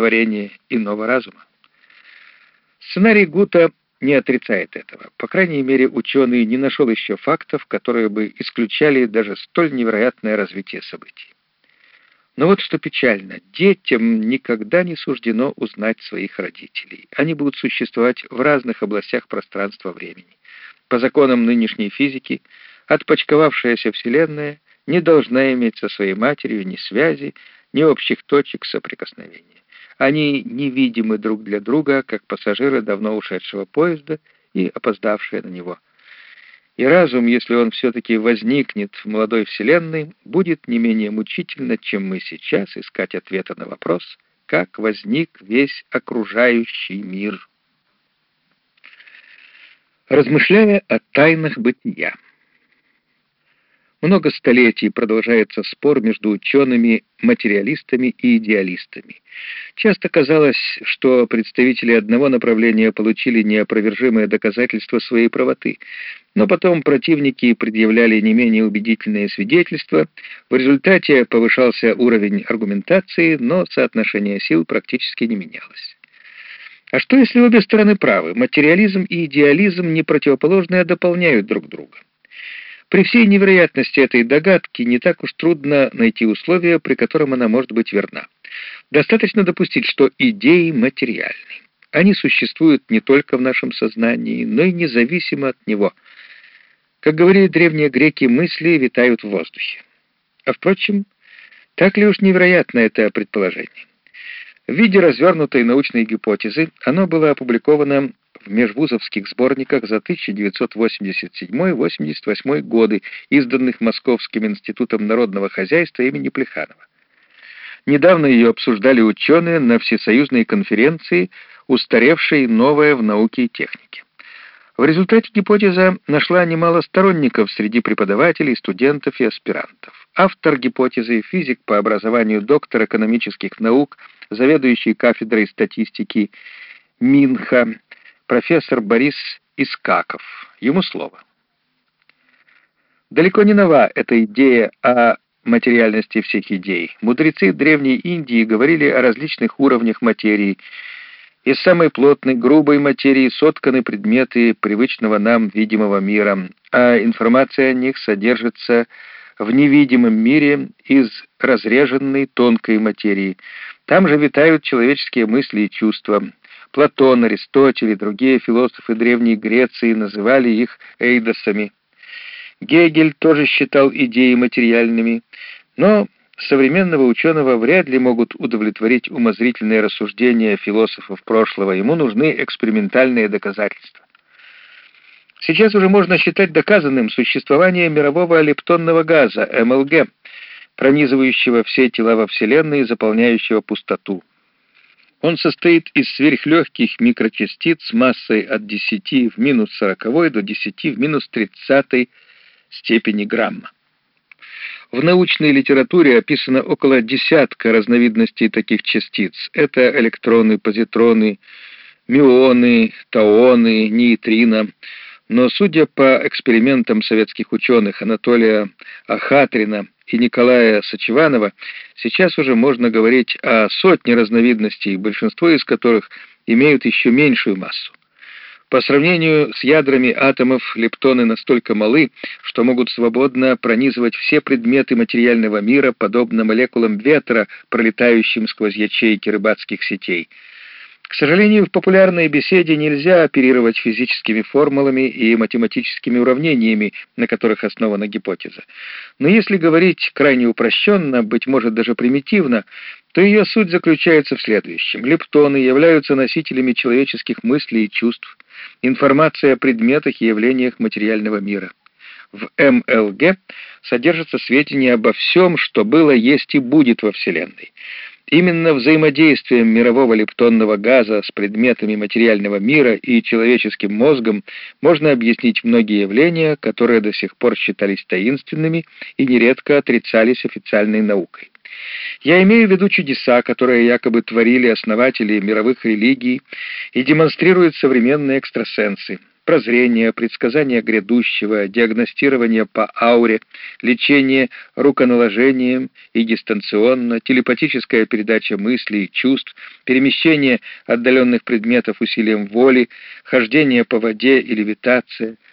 творение иного разума. Сценарий Гута не отрицает этого. По крайней мере, ученый не нашел еще фактов, которые бы исключали даже столь невероятное развитие событий. Но вот что печально, детям никогда не суждено узнать своих родителей. Они будут существовать в разных областях пространства-времени. По законам нынешней физики, отпочковавшаяся Вселенная не должна иметь со своей матерью ни связи, ни общих точек соприкосновения. Они невидимы друг для друга, как пассажиры давно ушедшего поезда и опоздавшие на него. И разум, если он все-таки возникнет в молодой Вселенной, будет не менее мучительно, чем мы сейчас искать ответа на вопрос, как возник весь окружающий мир. Размышляя о тайнах бытия. Много столетий продолжается спор между учеными-материалистами и идеалистами. Часто казалось, что представители одного направления получили неопровержимое доказательство своей правоты, но потом противники предъявляли не менее убедительные свидетельства, в результате повышался уровень аргументации, но соотношение сил практически не менялось. А что если обе стороны правы? Материализм и идеализм не противоположны, а дополняют друг друга. При всей невероятности этой догадки не так уж трудно найти условия, при котором она может быть верна. Достаточно допустить, что идеи материальны. Они существуют не только в нашем сознании, но и независимо от него. Как говорили древние греки, мысли витают в воздухе. А впрочем, так ли уж невероятно это предположение? В виде развернутой научной гипотезы оно было опубликовано в межвузовских сборниках за 1987-88 годы, изданных Московским институтом народного хозяйства имени Плеханова. Недавно ее обсуждали ученые на всесоюзной конференции «Устаревшей новое в науке и технике». В результате гипотеза нашла немало сторонников среди преподавателей, студентов и аспирантов. Автор гипотезы, физик по образованию доктор экономических наук, заведующий кафедрой статистики Минха, профессор Борис Искаков. Ему слово. Далеко не нова эта идея о материальности всех идей. Мудрецы Древней Индии говорили о различных уровнях материи. Из самой плотной, грубой материи сотканы предметы привычного нам видимого мира, а информация о них содержится в невидимом мире из разреженной тонкой материи. Там же витают человеческие мысли и чувства. Платон, Аристотель и другие философы Древней Греции называли их эйдосами. Гегель тоже считал идеи материальными, но современного ученого вряд ли могут удовлетворить умозрительные рассуждения философов прошлого. Ему нужны экспериментальные доказательства. Сейчас уже можно считать доказанным существование мирового лептонного газа, МЛГ, пронизывающего все тела во Вселенной и заполняющего пустоту. Он состоит из сверхлегких микрочастиц массой от 10 в минус 40 до 10 в минус 30 степени грамма. В научной литературе описано около десятка разновидностей таких частиц. Это электроны, позитроны, мюоны, таоны, нейтрино. Но судя по экспериментам советских ученых Анатолия Ахатрина и Николая Сочеванова, сейчас уже можно говорить о сотне разновидностей, большинство из которых имеют еще меньшую массу. По сравнению с ядрами атомов лептоны настолько малы, что могут свободно пронизывать все предметы материального мира, подобно молекулам ветра, пролетающим сквозь ячейки рыбацких сетей. К сожалению, в популярной беседе нельзя оперировать физическими формулами и математическими уравнениями, на которых основана гипотеза. Но если говорить крайне упрощенно, быть может даже примитивно, то ее суть заключается в следующем. Лептоны являются носителями человеческих мыслей и чувств, информация о предметах и явлениях материального мира. В МЛГ содержатся сведения обо всем, что было, есть и будет во Вселенной. Именно взаимодействием мирового лептонного газа с предметами материального мира и человеческим мозгом можно объяснить многие явления, которые до сих пор считались таинственными и нередко отрицались официальной наукой. Я имею в виду чудеса, которые якобы творили основатели мировых религий и демонстрируют современные экстрасенсы. Прозрение, предсказание грядущего, диагностирование по ауре, лечение руконаложением и дистанционно, телепатическая передача мыслей и чувств, перемещение отдаленных предметов усилием воли, хождение по воде и левитация —